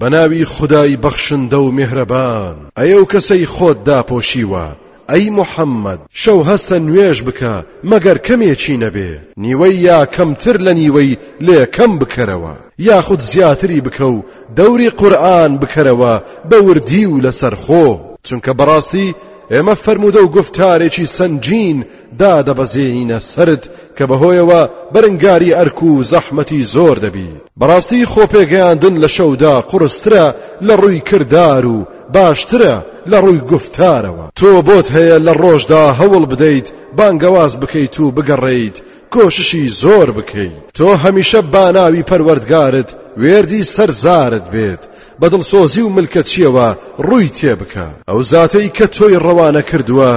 بەناوی خودای بەخشندە و میهرەبان. ئەی ئەو کەسەی خۆت داپۆشیوە، ئەی محەممەد، شەو هەستە نوێژ بکە مەگەر کەمێکی نەبێ، نیوەی یا کەمتر لە نیوەی لێ کەم بکەرەوە، یاخود زیاتری بکە و دەوری قورئان بکەرەوە بە وردی و لەسەرخۆ، چونکە بەڕاستی ئێمە فەرموودە و گوفتارێکی سەنگین دادەبەزێنینە سەرت کە بەهۆیەوە بەرنگاری ئەرک و زەحمەتی زۆر دەبیت بەڕاستی خۆپێگەیاندن لە شەودا قورسترە لە ڕووی کردار و باشترە لە ڕووی گوفتارەوە تۆ بۆت هەیە لە ڕۆژدا هەوڵ بدەیت بانگەواز بکەیت و بگەڕێیت کۆششی زۆر بکەیت تۆ هەمیشە باناوی پەروەردگارت وێردی سەر زارت بێت بە دڵسۆزی و ملکەچییەوە ڕووی تێ بکە. ئەو زاتەی کە تۆی ڕەوانە کردووە،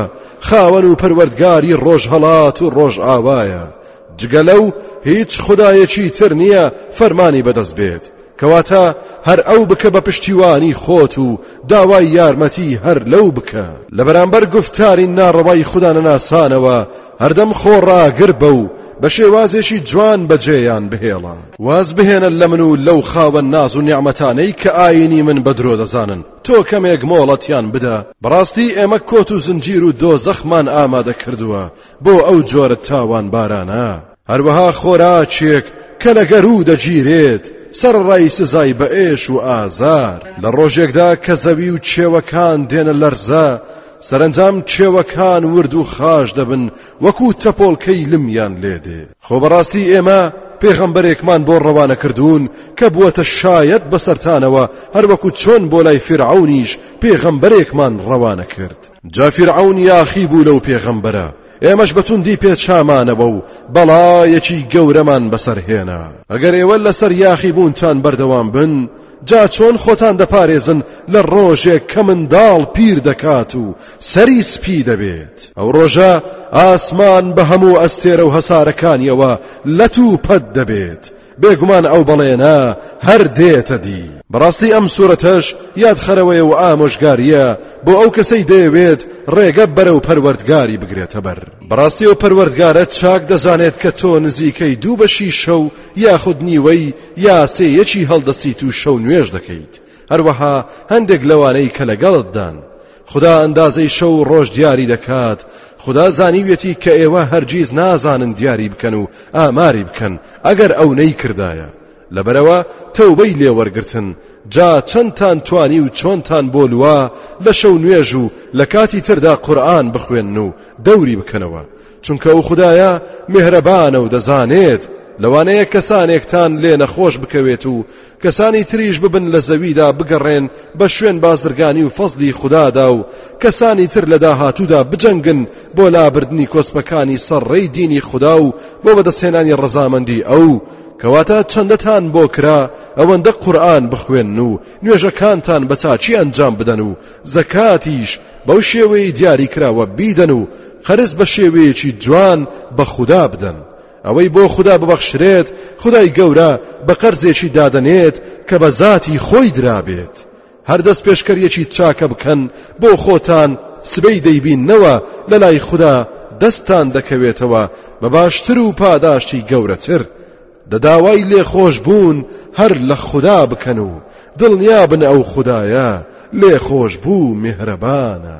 خاوەن و پەروەردگاری ڕۆژهەڵات و ڕۆژئاوایە، جگە لەو هیچ خودایەکی تر نییە فەرمانی بەدەست بێت، کەواتە هەر ئەو بکە بە پشتیوانی خۆت و داوای یارمەتی هەر لەو بکە. لە بەرامبەر گوفتاری ناڕەوای خودانەناسانەوە هەردەم خۆڕاگر بە و بە شێوازێکی جوان بەجێیان بهێڵە. واز بهێنە لە من و لەو خاوەن ناز و نیعمەتانەی کە ئایینی من بە درۆ دەزانن، تۆ کەمێک مۆڵەتیان بدە، بەڕاستی ئێمە کۆت و زنجیر و دۆزەخمان ئامادە کردووە بۆ ئەو جۆرە تاوانبارانە. هەروەها خۆراکێک کە لە گەروو دەگیرێت سەرەڕای سزای بە ئێش و ئازار. لە ڕۆژێکدا کە زەوی و کێوەکان دێنە لەرزە، سەرەنجام کێوەکان ورد و خاش دەبن وەکوو تەپۆڵکەی لمیان لێ دێ. خۆ بەڕاستی ئێمە پێغەمبەرێکمان بۆ ڕەوانە کردوون کە بووەتە شایەت بەسەرتانەوە هەر وەکوو چۆن بۆ لای فیرعەونیش پێغەمبەرێکمان ڕەوانە کرد. جا فیرعەون یاخی بوو لەو پێغەمبەرە، ئێمەش بە توندی پێچامانەوە و بەڵایەکی گەورەمان بەسەر هێنا. ئەگەر ئێوە لەسەر یاخیبوونتان بەردەوام بن، جا چۆن خۆتان دەپارێزن لە ڕۆژێک کە منداڵ پیر دەکات و سەری سپی دەبێت ئەو ڕۆژە ئاسمان بە هەموو ئەستێرە و هەسارەکانیەوە لەت و پەت دەبێت بێگومان ئەو بەڵێنە هەر دێتە دی بەڕاستی ئەم سوورەتەش یادخەرەوەیە و ئامۆژگاریە بۆ ئەو کەسەی دەیەوێت ڕێگە بەرە و پەروەردگاری بگرێتە بەر بەڕاستی و پەروەردگارە چاک دەزانێت کە تۆ نزیکەی دوو بەشی شەو یاخود نیوەی یا سێ یەکی هەڵدەستیت و شەو نوێژ دەکەیت هەروەها هەندێک لەوانەی کە لەگەڵتدان خدا ئەندازەی شەو و ڕۆژ دیاری دەکات خدا زانیویەتی کە ئێوە هەرگیز نازانن دیاری بکەن و ئاماری بکەن ئەگەر ئەو نەیکردایە لەبەرەوە تەوبەی لێوەرگتن جا چەندتان توانی و چۆنتان بۆ لوا لە شەو نوێژ و لە کاتی تردا قورآن بخوێن و دەوری بکەنەوە چونکە ئەو خودایە مێهرەبانە و دەزانێت لەوانەیە کەسانێکتان لێ نەخۆش بکەوێت و کەسانی تریش ببن لە زەویدا بگەڕێن بە شوێن بازرگانی و فەزلی خوددادا و کەسانی تر لە داهاتوودا بجەنگن بۆ لابردنی کۆسپەکانی سەرڕێی دینی خوددا و بۆ بەدەستهێنانی ڕەزامەندی ئەو کەواتە چەندەتان بۆ کرا ئەوەندە قورآن بخوێن و نوێژەکانتان بە چاچی ئەنجام بدەن و زەکاتیش بەو شێوەیەی دیاری کراوە بیدەن و قەرز بە شێوەیەکی جوان بە خودا بدەن ئەوەی بۆ خودا ببەخشرێت خدای گەورە بە قەرزێکی دادەنێت کە بە زاتی خۆی درابێت هەر دەست پێشکەریەکی چاکە بکەن بۆ خۆتان سبەی دەیبینەوە لە لای خوددا دەستان دەکەوێتەوە بە باشتر و پاداشتی گەورەتر داوای لێخۆشبوون هەر لە خودا بکەن و دڵنیابن ئەو خودایە لێخۆشبوو و میهرەبانە.